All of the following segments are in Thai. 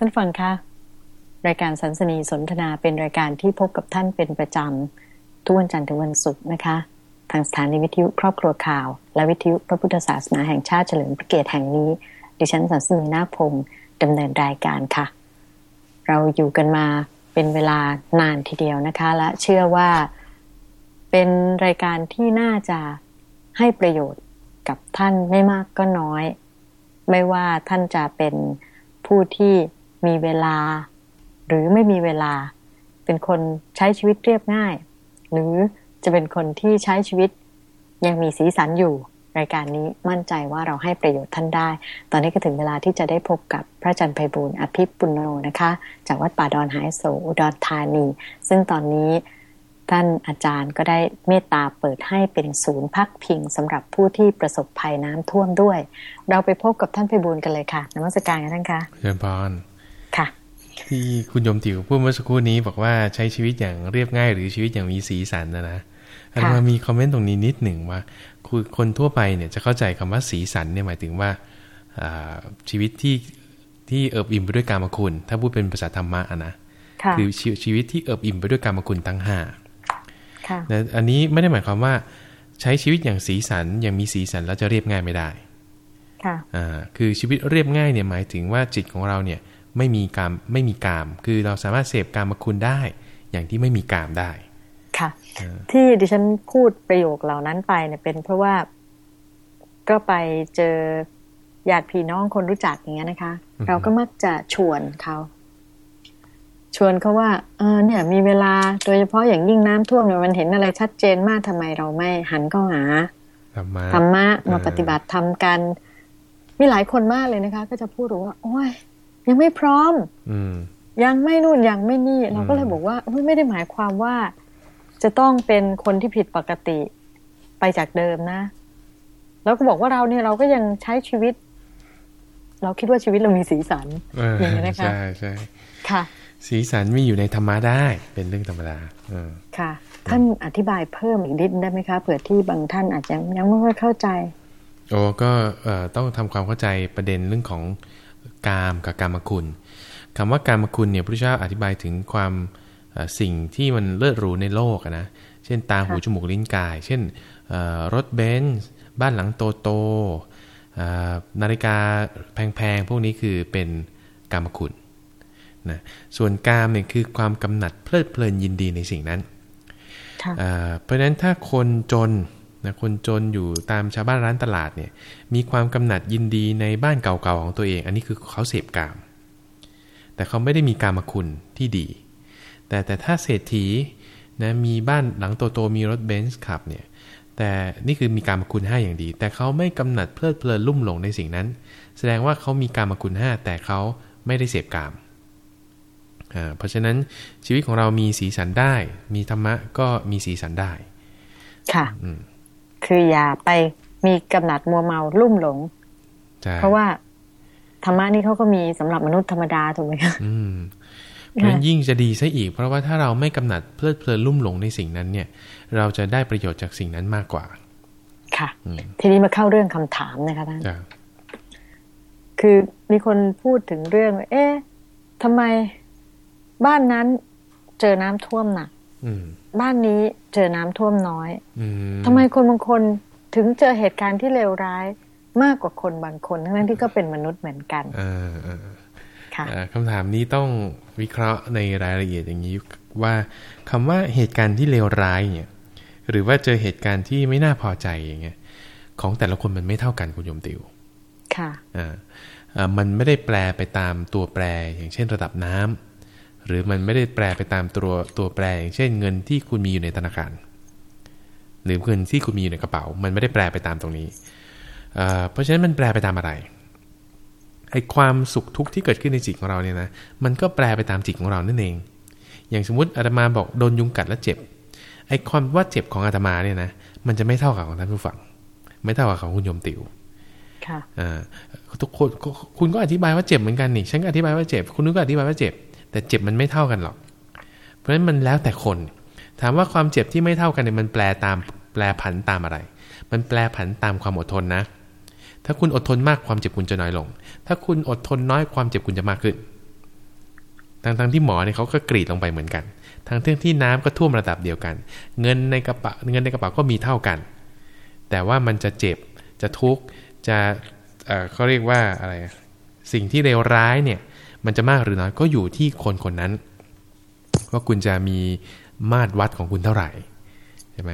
ท่านฟังคะรายการสันสนีสนทนาเป็นรายการที่พบกับท่านเป็นประจำทุกวันจันทร์ถึงวันศุกร์นะคะ ทางสถานีวิทยุครอบครัวข่าว และวิทยุพระพุทธศาสนาแห่งชาติเฉลิมพระเกียรติแห่งนี้ ดิฉันสันสนีนาพงศ์ดำเนินรายการค่ะ เราอยู่กันมาเป็นเวลานานทีเดียวนะคะ และเชื่อว่าเป็นรายการที่น่าจะให้ประโยชน์กับท่านไม่มากก็น้อย ไม่ว่าท่านจะเป็นผู้ที่ มีเวลา หรือไม่มีเวลา เป็นคนใช้ชีวิตเรียบง่าย หรือจะเป็นคนที่ใช้ชีวิตยังมีสีสันอยู่ รายการนี้มั่นใจว่าเราให้ประโยชน์ท่านได้ ตอนนี้ก็ถึงเวลาที่จะได้พบกับพระอาจารย์ไพบูลอภิปุโนนะคะ จากวัดป่าดอนหายโศอุดรธานี ซึ่งตอนนี้ท่านอาจารย์ก็ได้เมตตาเปิดให้เป็นศูนย์พักพิงสำหรับผู้ที่ประสบภัยน้ำท่วมด้วย เราไปพบกับท่านไพบูลกันเลยค่ะนมัสการกันท่านคะเชิญพรค่ะ ที่คุณโยมติ๋วพูดเมื่อสักครู่นี้บอกว่าใช้ชีวิตอย่างเรียบง่ายหรือชีวิตอย่างมีสีสันนะนะอันมามีคอมเมนต์ตรงนี้นิดหนึ่งว่าคือคนทั่วไปเนี่ยจะเข้าใจคำว่าสีสันเนี่ยหมายถึงว่าชีวิตที่ที่เอิบอิ่มไปด้วยกามคุณ ถ้าพูดเป็นภาษาธรรมะอะนะคือชีวิตที่เอิบอิ่มไปด้วยกามคุณทั้งห้านะอันนี้ไม่ได้หมายความว่า ใช้ชีวิตอย่างสีสันอย่างมีสีสันแล้วจะเรียบง่ายไม่ได้ค่ะอ่าคือชีวิตเรียบง่ายเนี่ยหมายถึงว่าจิตของเราเนี่ย ไม่มีกามไม่มีกาม คือเราสามารถเสพกามคุณได้ อย่างที่ไม่มีกามได้ค่ะที่ดิฉันพูดประโยคเหล่านั้นไปเนี่ยเป็นเพราะว่าก็ไปเจอญาติพี่น้องคนรู้จักอย่างเงี้ยนะคะ เราก็มักจะชวนเขาชวนเขาว่าเออเนี่ย มีเวลาโดยเฉพาะอย่างยิ่งน้ำท่วมเนี่ยมันเห็นอะไรชัดเจนมากทำไมเราไม่หันเข้าหาธรรมะธรรมะมาปฏิบัติทำกัน มีหลายคนมากเลยนะคะ ก็จะพูดว่า โอ้ย ยังไม่พร้อม อืยังไม่นู่นยังไม่นี่เราก็เลยบอกว่าไม่ได้หมายความว่า จะต้องเป็นคนที่ผิดปกติไปจากเดิมนะ แล้วก็บอกว่าเราเนี่ยเราก็ยังใช้ชีวิต เราคิดว่าชีวิตเรามีสีสันอย่างนี้นะคะใช่ใช่ค่ะ สีสันมีอยู่ในธรรมะได้ เป็นเรื่องธรรมดาค่ะ ท่านอธิบายเพิ่มอีกนิดได้ไหมคะเผื่อที่บางท่านอาจจะยังไม่ค่อยเข้าใจโอ้ก็ต้องทำความเข้าใจประเด็นเรื่องของ กามกับกามคุณคำว่ากามคุณเนี่ยพระเจ้าอธิบายถึงความสิ่งที่มันเลิศหรูในโลกนะ เช่นตาหูจมูกลิ้นกาย เช่นรถเบนซ์บ้านหลังโตโตนาฬิกาแพงๆ พวกนี้คือเป็นกามคุณนะส่วนกามเนี่ยคือความกำหนัดเพลิดเพลินยินดีในสิ่งนั้น เพราะฉะนั้นถ้าคนจน นะคนจนอยู่ตามชาวบ้านร้านตลาดเนี่ยมีความกำหนัดยินดีในบ้านเก่าๆของตัวเอง อันนี้คือเขาเสพกาม แต่เขาไม่ได้มีกามคุณที่ดี แต่แต่ถ้าเศรษฐีนะมีบ้านหลังโตๆมีรถเบนซ์ขับเนี่ยแต่นี่คือมีกามคุณห้าอย่างดี แต่เขาไม่กำหนัดเพลิดเพลินลุ่มหลงในสิ่งนั้น แสดงว่าเขามีกามคุณห้าแต่เขาไม่ได้เสพกามเพราะฉะนั้นชีวิตของเรามีสีสันได้ มีธรรมะก็มีสีสันได้ ค่ะ คืออย่าไปมีกำหนัดมัวเมาลุ่มหลง เพราะว่าธรรมะนี่เขาก็มีสำหรับมนุษย์ธรรมดาถูกไหมคะอืมเพราะยิ่งจะดีซะอีก เพราะว่าถ้าเราไม่กำหนัดเพลิดเพลินลุ่มหลงในสิ่งนั้นเนี่ย เราจะได้ประโยชน์จากสิ่งนั้นมากกว่า ค่ะ ทีนี้มาเข้าเรื่องคำถามนะคะท่านคือมีคนพูดถึงเรื่อง เอ๊ะทำไมบ้านนั้นเจอน้ำท่วมหนัก บ้านนี้เจอน้ำท่วมน้อยอทำไมคนบางคนถึงเจอเหตุการณ์ที่เลวร้ายมากกว่าคนบางคน ทั้งที่ก็เป็นมนุษย์เหมือนกันค่ะคำถามนี้ต้องวิเคราะห์ในรายละเอียดอย่างนี้ว่าคำว่าเหตุการณ์ที่เลวร้ายเนี่ย หรือว่าเจอเหตุการณ์ที่ไม่น่าพอใจอย่างเงี้ยของแต่ละคนมันไม่เท่ากันคุณโยมติว ค่ะอ่ามันไม่ได้แปลไปตามตัวแปรอย่างเช่นระดับน้ำ หรือมันไม่ได้แปลไปตามตัวตัวแปรอย่างเช่นเงินที่คุณมีอยู่ในธนาคาร หรือเงินที่คุณมีอยู่ในกระเป๋า มันไม่ได้แปลไปตามตรงนี้เพราะฉะนั้นมันแปลไปตามอะไรไอ้ความสุขทุกข์ที่เกิดขึ้นในจิตของเราเนี่ยนะมันก็แปลไปตามจิตของเรานั่นเอง อย่างสมมติอาตมาบอกโดนยุงกัดแล้วเจ็บไอ้ความว่าเจ็บของอาตมาเนี่ยนะมันจะไม่เท่ากับของท่านผู้ฟังไม่เท่ากับของคุณโยมติวค่ะอ่าทุกคนคุณก็อธิบายว่าเจ็บเหมือนกันนี่ฉันก็อธิบายว่าเจ็บ คุณนึกก็อธิบายว่าเจ็บ แต่เจ็บมันไม่เท่ากันหรอก เพราะฉะนั้นมันแล้วแต่คน ถามว่าความเจ็บที่ไม่เท่ากันเนี่ยมันแปลตามแปลผันตามอะไร มันแปลผันตามความอดทนนะ ถ้าคุณอดทนมากความเจ็บคุณจะน้อยลง ถ้าคุณอดทนน้อยความเจ็บคุณจะมากขึ้นทั้งที่หมอเนี่ยเขาก็กรีดลงไปเหมือนกันทั้งที่น้ำก็ท่วมระดับเดียวกัน เงินในกระเป๋าเงินในกระเป๋าก็มีเท่ากัน แต่ว่ามันจะเจ็บจะทุกข์จะเขาเรียกว่าอะไรสิ่งที่เลวร้ายเนี่ย มันจะมากหรือน้อยก็อยู่ที่คนคนนั้น ว่าคุณจะมีมาตรวัดของคุณเท่าไหร่ใช่ไหม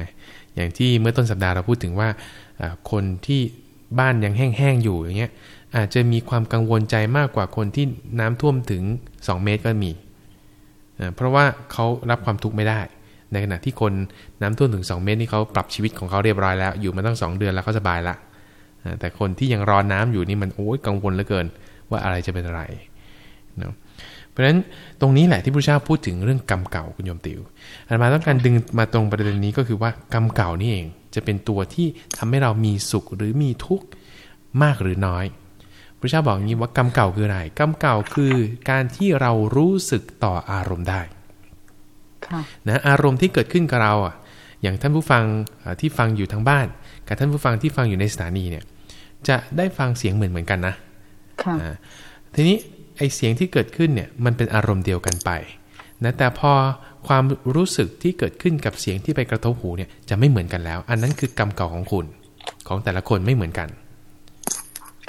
อย่างที่เมื่อต้นสัปดาห์เราพูดถึงว่าคนที่บ้านยังแห้งๆอยู่อย่างเงี้ยอาจจะมีความกังวลใจมากกว่าคนที่น้ำท่วมถึง 2 เมตรก็มี เพราะว่าเขารับความทุกข์ไม่ได้ ในขณะที่คนน้ำท่วมถึง 2 เมตรนี่เขาปรับชีวิตของเขาเรียบร้อยแล้ว อยู่มาตั้ง 2 เดือนแล้วเขาสบายละแต่คนที่ยังรอน้ำอยู่นี่มันโอ้ยกังวลเหลือเกิน ว่าอะไรจะเป็นอะไร เนาะเพราะฉะนั้นตรงนี้แหละที่พระเจ้าพูดถึงเรื่องกรรมเก่าคุณโยมติวอาตมาต้องการดึงมาตรงประเด็นนี้ก็คือว่ากรรมเก่านี่เองจะเป็นตัวที่ทำให้เรามีสุขหรือมีทุกข์มากหรือน้อยพระเจ้าบอกอย่างนี้ว่ากรรมเก่าคืออะไรกรรมเก่าคือการที่เรารู้สึกต่ออารมณ์ได้นะอารมณ์ที่เกิดขึ้นกับเราอะอย่างท่านผู้ฟังที่ฟังอยู่ทางบ้าน กับท่านผู้ฟังที่ฟังอยู่ในสถานีเนี่ยจะได้ฟังเสียงเหมือนเหมือนกันนะทีนี้ ไอเสียงที่เกิดขึ้นเนี่ยมันเป็นอารมณ์เดียวกันไปนะแต่พอความรู้สึกที่เกิดขึ้นกับเสียงที่ไปกระทบหูเนี่ยจะไม่เหมือนกันแล้ว อันนั้นคือกรรมเก่าของคุณของแต่ละคนไม่เหมือนกัน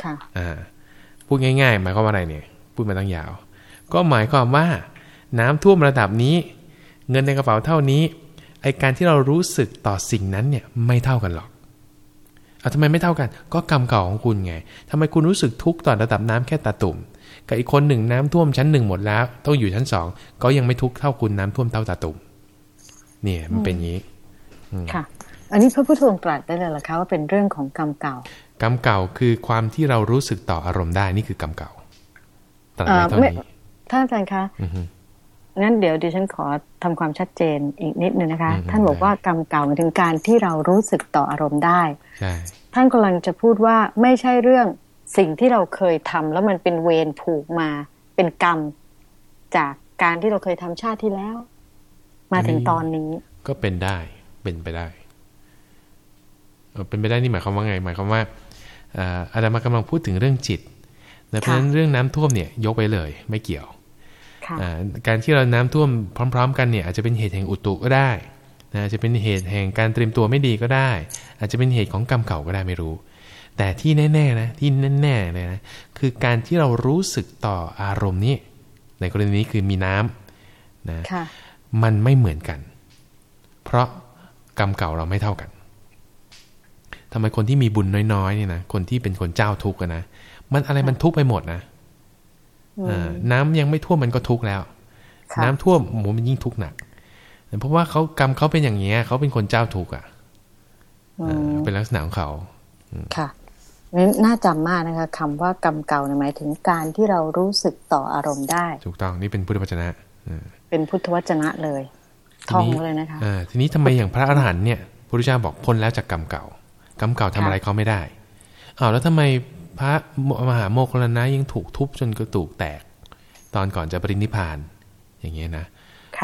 ค่ะ อ่า พูดง่าย ๆ หมายความว่าอะไรเนี่ย พูดมาตั้งยาว ก็หมายความว่าน้ำท่วมระดับนี้ เงินในกระเป๋าเท่านี้ ไอการที่เรารู้สึกต่อสิ่งนั้นเนี่ยไม่เท่ากันหรอกเอาทำไมไม่เท่ากัน ก็กรรมเก่าของคุณไงทำไมคุณรู้สึกทุกข์ต่อระดับน้ำแค่ตาตุ่ม กับอีกคนหนึ่งน้ำท่วมชั้นหนึ่งหมดแล้ว ต้องอยู่ชั้นสองก็ยังไม่ทุกข์เท่าคุณน้ำท่วมเท่าตาตุ่มเนี่ยมันเป็นอย่างนี้ค่ะ อันนี้พระพุทธองค์ตรัสได้เลยหรอคะว่าเป็นเรื่องของกรรมเก่ากรรมเก่าคือความที่เรารู้สึกต่ออารมณ์ได้นี่คือกรรมเก่าตรัสไว้ตอนนี้ท่านอาจารย์คะงั้นเดี๋ยวดิฉันขอทำความชัดเจนอีกนิดนึงนะคะ ท่านบอกว่ากรรมเก่าหมายถึงการที่เรารู้สึกต่ออารมณ์ได้ท่านกำลังจะพูดว่าไม่ใช่เรื่อง สิ่งที่เราเคยทำแล้วมันเป็นเวรผูกมา เป็นกรรม จากการที่เราเคยทำชาติที่แล้ว มาถึงตอนนี้ ก็เป็นได้เป็นไปได้เป็นไปได้นี่หมายความว่าไง หมายความว่าอาจารย์มากำลังพูดถึงเรื่องจิตเพราะฉะนั้นเรื่องน้ำท่วมเนี่ยยกไปเลย ไม่เกี่ยวการที่เราน้ำท่วมพร้อม ๆ กันเนี่ยอาจจะเป็นเหตุแห่งอุตุก็ได้นะจะเป็นเหตุแห่งการเตรียมตัวไม่ดีก็ได้ อาจจะเป็นเหตุของกรรมเก่าก็ได้ไม่รู้ แต่ที่แน่ๆนะที่แน่ๆเลยนะคือการที่เรารู้สึกต่ออารมณ์นี้ ในกรณีนี้คือมีน้ำนะมันไม่เหมือนกัน เพราะกรรมเก่าเราไม่เท่ากันทำไมคนที่มีบุญน้อยๆเนี่ยนะคนที่เป็นคนเจ้าทุกข์นะมันอะไรมันทุกข์ไปหมดนะน้ำยังไม่ท่วมมันก็ทุกข์แล้ว น้ำท่วมหมูมันยิ่งทุกข์หนักเพราะว่าเขากรรมเขาเป็นอย่างเงี้ยเขาเป็นคนเจ้าทุกข์อะเป็นลักษณะของเขาค่ะ นั้นน่าจำมากนะคะคำว่ากรรมเก่าหมายถึงการที่เรารู้สึกต่ออารมณ์ได้ ถูกต้องนี่เป็นพุทธวจนะเป็นพุทธวจนะเลยท่องเลยนะคะทีนี้ทำไมอย่างพระอรหันต์เนี่ยพระพุทธเจ้าบอกพ้นแล้วจากกรรมเก่ากรรมเก่าทำอะไรเขาไม่ได้อ้าวแล้วทำไมพระมหาโมคคลนะยังถูกทุบจนกระตูกแตก ตอนก่อนจะปรินิพาน อย่างเงี้ยนะ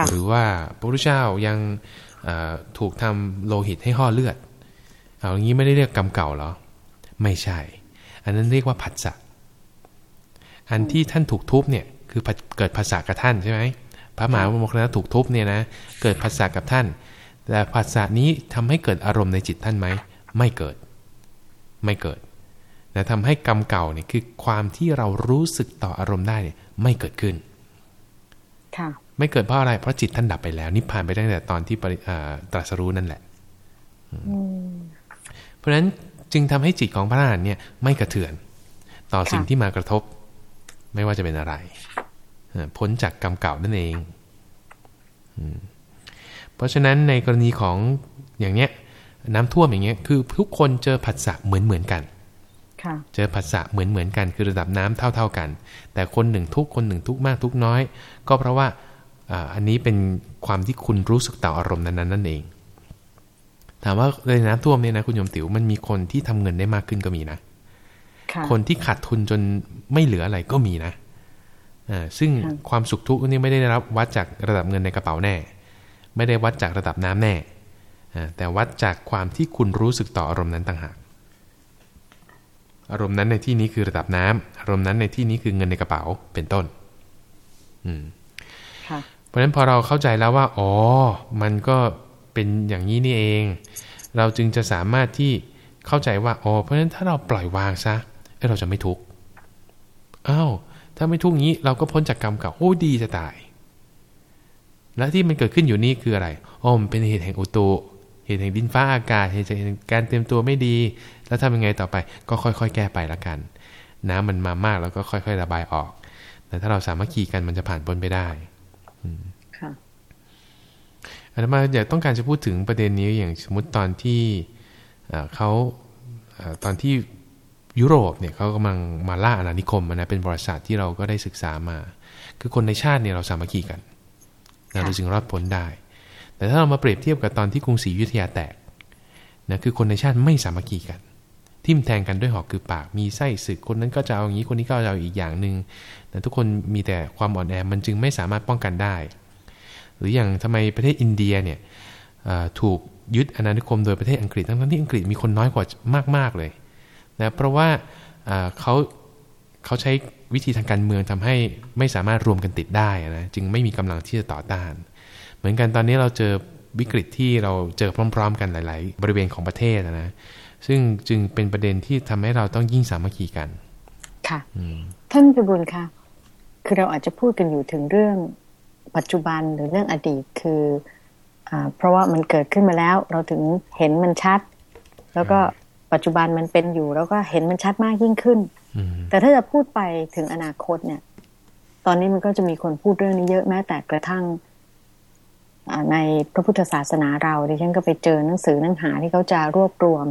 หรือว่าพระพุทธเจ้ายังถูกทำโลหิตให้ห่อเลือดเอาอย่างนี้ไม่ได้เรียกกรรมเก่าหรอ ไม่ใช่ อันนั้นเรียกว่าผัสสะอันที่ท่านถูกทุบเนี่ยคือเกิดภาษากับท่านใช่ไหมพระมหาโมคคลนะถูกทุบเนี่ยนะเกิดภาษากับท่าน แต่ภาษานี้ทำให้เกิดอารมณ์ในจิตท่านไหมไม่เกิด ไม่เกิดนะทำให้กรรมเก่าเนี่ยคือความที่เรารู้สึกต่ออารมณ์ได้เนี่ยไม่เกิดขึ้นค่ะไม่เกิดเพราะอะไรเพราะจิตท่านดับไปแล้ว นิพพานไปตั้งแต่ตอนที่ตรัสรู้นั่นแหละเพราะฉะนั้น จึงทำให้จิตของพระอรหันต์เนี่ยไม่กระเทือน ต่อสิ่งที่มากระทบ ไม่ว่าจะเป็นอะไรพ้นจากกรรมเก่านั่นเอง เพราะฉะนั้นในกรณีของอย่างเนี้ยน้ำท่วมอย่างเงี้ยคือทุกคนเจอผัสสะเหมือนเหมือนกันเจอผัสสะเหมือนเหมือนกัน คือระดับน้ำเท่าเท่ากัน แต่คนหนึ่งทุกคนหนึ่งทุกมากทุกน้อย ก็เพราะว่าอันนี้เป็นความที่คุณรู้สึกต่ออารมณ์นั้นนั่นเอง ถามว่าในน้ำท่วมเนี่ยนะคุณโยมติ๋วมันมีคนที่ทำเงินได้มากขึ้นก็มีนะ คนที่ขาดทุนจนไม่เหลืออะไรก็มีนะซึ่งความสุขทุกข์นี่ไม่ได้รับวัดจากระดับเงินในกระเป๋าแน่ ไม่ได้วัดจากระดับน้ำแน่แต่วัดจากความที่คุณรู้สึกต่ออารมณ์นั้นต่างหาก อารมณ์นั้นในที่นี้คือระดับน้ำอารมณ์นั้นในที่นี้คือเงินในกระเป๋าเป็นต้น อืมเพราะฉะนั้นพอเราเข้าใจแล้วว่า อ๋อ มันก็ เป็นอย่างนี้นี่เอง เราจึงจะสามารถที่เข้าใจว่าอ๋อเพราะฉะนั้นถ้าเราปล่อยวางซะเราจะไม่ทุกข์อ้าวถ้าไม่ทุกข์งี้เราก็พ้นจากกรรมเก่าโอ้ดีจะตาย และที่มันเกิดขึ้นอยู่นี่คืออะไรอ๋อมันเป็นเหตุแห่งอุตุเหตุแห่งดินฟ้าอากาศเหตุแห่งการเตรียมตัวไม่ดี แล้วทำยังไงต่อไป ก็ค่อยๆ แก้ไปละกัน น้ำมันมามากแล้วก็ค่อย ๆ ระบายออก แต่ถ้าเราสามัคคีกันมันจะผ่านพ้นไปได้ค่ะ อาตมาอยากต้องการจะพูดถึงประเด็นนี้อย่างสมมติตอนที่เขาตอนที่ยุโรปเนี่ยเขากำลังมาล่าอาณานิคมนะเป็นบริษัทที่เราก็ได้ศึกษามา คือคนในชาติเนี่ยเราสามัคคีกันเราจึงรอดพ้นได้ แต่ถ้าเรามาเปรียบเทียบกับตอนที่กรุงศรีอยุธยาแตกนะคือคนในชาติไม่สามัคคีกัน ทิ่มแทงกันด้วยหอกคือปากมีไส้ศึกคนนั้นก็จะเอาอย่างนี้คนนี้ก็จะเอาอีกอย่างหนึ่งแต่ทุกคนมีแต่ความอ่อนแอมันจึงไม่สามารถป้องกันได้ห รืออย่างทำไมประเทศอินเดียเนี่ยถูกยึดอาณานิคมโดยประเทศอังกฤษทั้งที่อังกฤษมีคนน้อยกว่ามาก ๆเลยนะเพราะว่าเขาเขาใช้วิธีทางการเมืองทำให้ไม่สามารถรวมกันติดได้นะจึงไม่มีกำลังที่จะต่อต้าน เหมือนกันตอนนี้เราเจอวิกฤตที่เราเจอพร้อม ๆ กันหลาย ๆ บริเวณของประเทศนะซึ่งจึงเป็นประเด็นที่ทำให้เราต้องยิ่งสามัคคีกัน ค่ะท่านพิบูลค่ะ คือเราอาจจะพูดกันอยู่ถึงเรื่อง ปัจจุบันหรือเรื่องอดีตคืออเพราะว่ามันเกิดขึ้นมาแล้ว เราถึงเห็นมันชัด แล้วก็ปัจจุบันมันเป็นอยู่ แล้วก็เห็นมันชัดมากยิ่งขึ้นแต่ถ้าจะพูดไปถึงอนาคตเนี่ย ตอนนี้มันก็จะมีคนพูดเรื่องนี้เยอะแม้แต่กระทั่งในพระพุทธศาสนาเราดิฉันก็ไปเจอหนังสือหนังหาที่เขาจะรวบรวม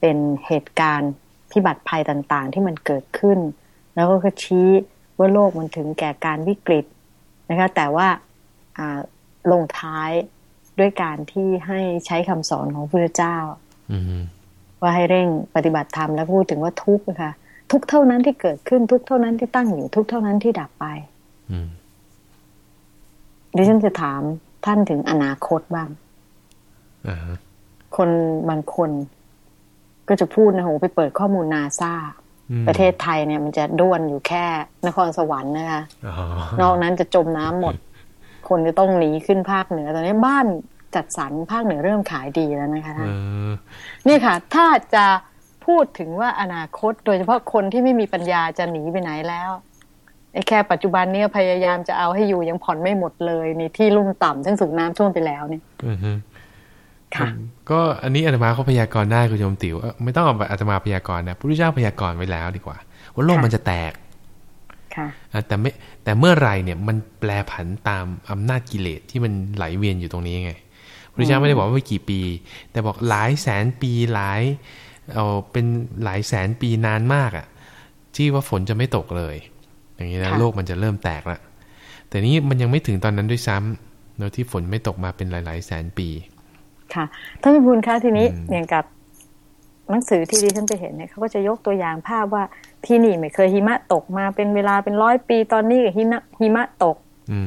เป็นเหตุการณ์พิบัติภัยต่าง ๆ ที่มันเกิดขึ้น แล้วก็ชี้ว่าโลกมันถึงแก่การวิกฤต นะคะแต่ว่าลงท้ายด้วยการที่ให้ใช้คำสอนของพระเจ้าว่าให้เร่งปฏิบัติธรรมแล้วพูดถึงว่าทุกข์นะคะทุกเท่านั้นที่เกิดขึ้นทุกเท่านั้นที่ตั้งอยู่ทุกเท่านั้นที่ดับไปดิฉันจะถามท่านถึงอนาคตบ้างคนบางคนก็จะพูดนะโหไปเปิดข้อมูลนาซา ประเทศไทยเนี่ยมันจะด้วนอยู่แค่นครสวรรค์นะคะนอกนั้นจะจมน้ำหมด คนจะต้องหนีขึ้นภาคเหนือตอนนี้บ้านจัดสรรภาคเหนือเริ่มขายดีแล้วนะคะท่านนี่ค่ะ ถ้าจะพูดถึงว่าอนาคต โดยเฉพาะคนที่ไม่มีปัญญาจะหนีไปไหนแล้วไอ้แค่ปัจจุบันเนี่ยพยายามจะเอาให้อยู่ยังผ่อนไม่หมดเลยในที่ลุ่มต่ำทั้งสูงน้ำท่วมไปแล้วเนี่ย ค่ะก็อันนี้อาตมาเขาพยากรณ์ได้คุณโยมติ๋วไม่ต้องเอาอาตมาพยากรณ์นะพระพุทธเจ้าพยากรณ์ไว้แล้วดีกว่า ว่าโลกมันจะแตกค่ะแต่ไม่แต่เมื่อไรเนี่ยมันแปลผันตามอำนาจกิเลสที่มันไหลเวียนอยู่ตรงนี้ไงพระพุทธเจ้าไม่ได้บอกว่าไม่กี่ปี แต่บอกหลายแสนปีหลายเอาเป็นหลายแสนปีนานมากอะ่ะ ที่ว่าฝนจะไม่ตกเลย อย่างนี้นะโลกมันจะเริ่มแตกละแต่นี้มันยังไม่ถึงตอนนั้นด้วยซ้ำแล้วที่ฝนไม่ตกมาเป็นหลาย ๆ แสนปี ค่ะท่านพิบูลคะทีนี้อย่างกับหนังสือที่ดิฉันไปเห็นเนี่ยเขาก็จะยกตัวอย่างภาพว่าที่นี่ไม่เคยหิมะตกมาเป็นเวลาเป็นร้อยปีตอนนี้หิมะหิมะตกอื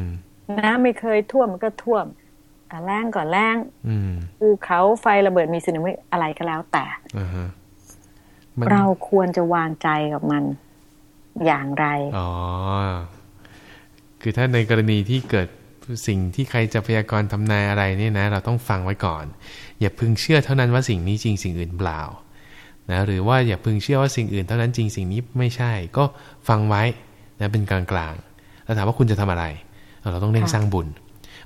น้ำไม่เคยท่วมมันก็ท่วมแรงก่อนแรงภูเขาไฟระเบิดมีสึนามิอะไรก็แล้วแต่เราควรจะวางใจกับมันอย่างไรอ๋อคือถ้าในกรณีที่เกิด สิ่งที่ใครจะพยากรณ์ทำนายอะไรเนี่ยนะ เราต้องฟังไว้ก่อน อย่าพึงเชื่อเท่านั้นว่าสิ่งนี้จริงสิ่งอื่นเปล่านะหรือว่าอย่าพึงเชื่อว่าสิ่งอื่นเท่านั้นจริงสิ่งนี้ไม่ใช่ ก็ฟังไว้นะเป็นกลางกลางแล้วถามว่าคุณจะทำอะไร เราต้องเร่งสร้างบุญ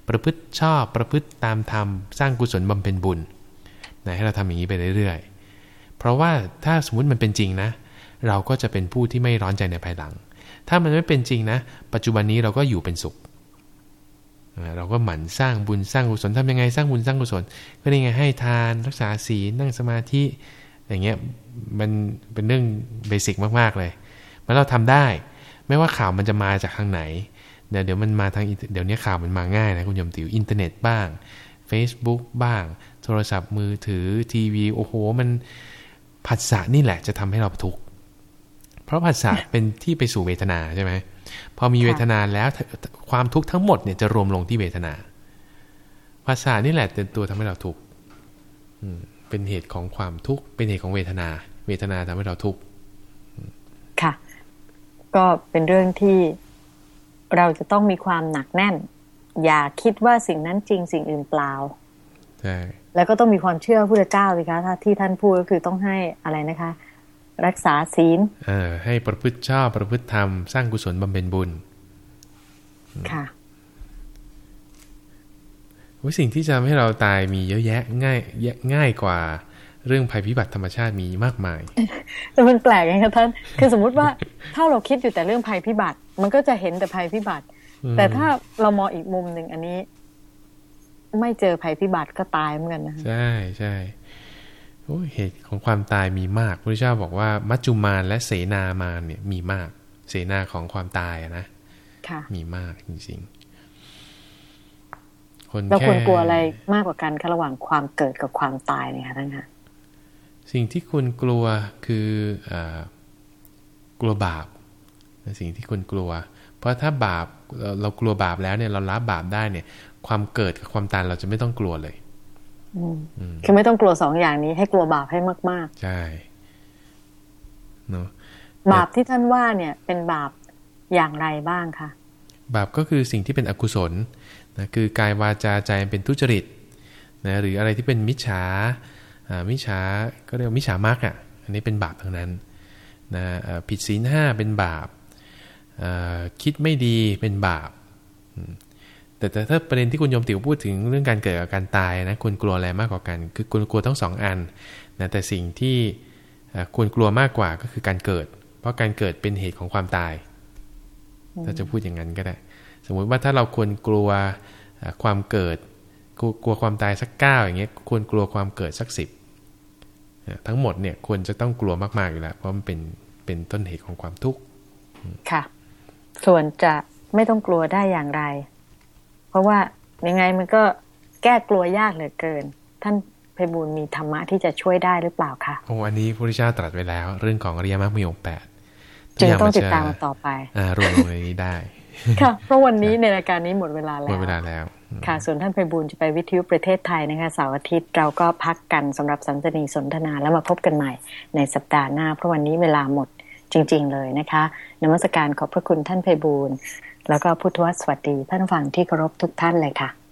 ประพฤติชอบประพฤติตามธรรมสร้างกุศลบำเพ็ญบุญนะให้เราทำอย่างนี้ไปเรื่อยๆ เพราะว่าถ้าสมมติมันเป็นจริงนะ เราก็จะเป็นผู้ที่ไม่ร้อนใจในภายหลัง ถ้ามันไม่เป็นจริงนะ ปัจจุบันนี้เราก็อยู่เป็นสุข เราก็หมั่นสร้างบุญสร้างกุศลทำยังไงสร้างบุญสร้างกุศล ก็นี่ไงให้ทานรักษาศีลนั่งสมาธิ อย่างเงี้ยมันเป็นเรื่อง basic มากๆเลยมันเราทำได้ ไม่ว่าข่าวมันจะมาจากทางไหนเดี๋ยวเดี๋ยวมันมาทางเดี๋ยวนี้ข่าวมันมาง่ายนะคุณโยม ทีวีอินเทอร์เน็ตบ้าง Facebook บ้าง โทรศัพท์มือถือทีวีโอ้โห มันผัสสะนี่แหละจะทำให้เราทุกข์เพราะผัสสะเป็นที่ไปสู่เวทนาใช่ไหม พอมีเวทนาแล้วความทุกข์ทั้งหมดเนี่ยจะรวมลงที่เวทนา ภาษานี่แหละเป็นตัวทำให้เราทุกข์เป็นเหตุของความทุกข์เป็นเหตุของเวทนา เวทนาทำให้เราทุกข์ค่ะ ก็เป็นเรื่องที่เราจะต้องมีความหนักแน่น อย่าคิดว่าสิ่งนั้นจริงสิ่งอื่นเปล่าใช่แล้วก็ต้องมีความเชื่อพระพุทธเจ้าสิคะถ้าที่ท่านพูดก็คือต้องให้อะไรนะคะ รักษาศีลเออให้ประพฤติชอบประพฤติธรรม สร้างกุศลบำเพ็ญบุญ ค่ะว่าสิ่งที่จะทำให้เราตายมีเยอะแยะง่ายแยะง่ายกว่าเรื่องภัยพิบัติธรรมชาติมีมากมาย แต่มันแปลกไงคะท่าน คือสมมุติว่าถ้าเราคิดอยู่แต่เรื่องภัยพิบัติ มันก็จะเห็นแต่ภัยพิบัติอืมแต่ถ้าเรามองอีกมุมหนึ่งอันนี้ ไม่เจอภัยพิบัติก็ตายเหมือนกันนะคะใช่ใช่โอ้ย เหตุของความตายมีมากพระเจ้าบอกว่า มัจจุมานและเสนามานเนี่ยมีมาก เสนาของความตายอะนะค่ะมีมากจริงๆคนเราแค่ควรกลัวอะไรมากกว่ากันคะระหว่างความเกิดกับความตายเนี่ยค่ะท่านคะสิ่งที่คุณกลัวคือเอ่อกลัวบาปสิ่งที่คุณกลัว เพราะถ้าบาปเราเรากลัวบาปแล้วเนี่ยเราละบาปได้เนี่ย ความเกิดกับความตายเราจะไม่ต้องกลัวเลยอืมอืม คือไม่ต้องกลัวสองอย่างนี้ ให้กลัวบาปให้มากใช่เนาะๆบาปที่ท่านว่าเนี่ย เป็นบาปอย่างไรบ้างคะบาปก็คือสิ่งที่เป็นอกุศลนะคือกายวาจาใจเป็นทุจริตนะหรืออะไรที่เป็นมิจฉาอ่ามิจฉาก็เรียกว่ามิจฉามากอะอันนี้เป็นบาปทั้งนั้นนะเอ่อผิดศีลห้าเป็นบาปเอ่อคิดไม่ดีเป็นบาปอืม แต่แต่ถ้าประเด็นที่คุณโยมติ๋วพูดถึงเรื่องการเกิดกับการตายนะคุณกลัวอะไรมากกว่ากัน คือคุณกลัวทั้งสองอันนะแต่สิ่งที่ควรกลัวมากกว่าก็คือการเกิด เพราะการเกิดเป็นเหตุของความตาย ถ้าจะพูดอย่างนั้นก็ได้ สมมุติว่าถ้าเราควรกลัวความเกิดกลัวความตายสักเก้าอย่างเงี้ยควรกลัวความเกิดสักสิบทั้งหมดเนี่ยควรจะต้องกลัวมากๆอยู่แล้วเพราะมันเป็นเป็นต้นเหตุของความทุกข์ค่ะ ส่วนจะไม่ต้องกลัวได้อย่างไร ราะว่ายังไงมันก็แก้กลัวยากเหลือเกิน ท่านไพบูลย์มีธรรมะที่จะช่วยได้หรือเปล่าคะโอ้อันนี้พระพุทธเจ้าตรัสไว้แล้ว เรื่องของอริยมรรคมีองค์แปดจึงต้องทุติกดย่ตามนมาจะต่อไปอ่ารวมลงในนี้ได้ ค่ะ เพราะวันนี้ในรายการนี้หมดเวลาแล้หมดวเวลาแล้ว ค่ะ ส่วนท่านไพบูลย์จะไปวิทยุประเทศไทยนะคะเสาร์อาทิตย์เราก็พักกันสำหรับสันสนีสนทนาแล้วมาพบกันใหม่ในสัปดาห์หน้า เพราะวันนี้เวลาหมดจริง ๆ เลยนะคะนมัสการขอบพระคุณท่านไพบูลย์ แล้วก็พุทธวสวัสดีท่านฟังที่เคารพทุกท่านเลยค่ะ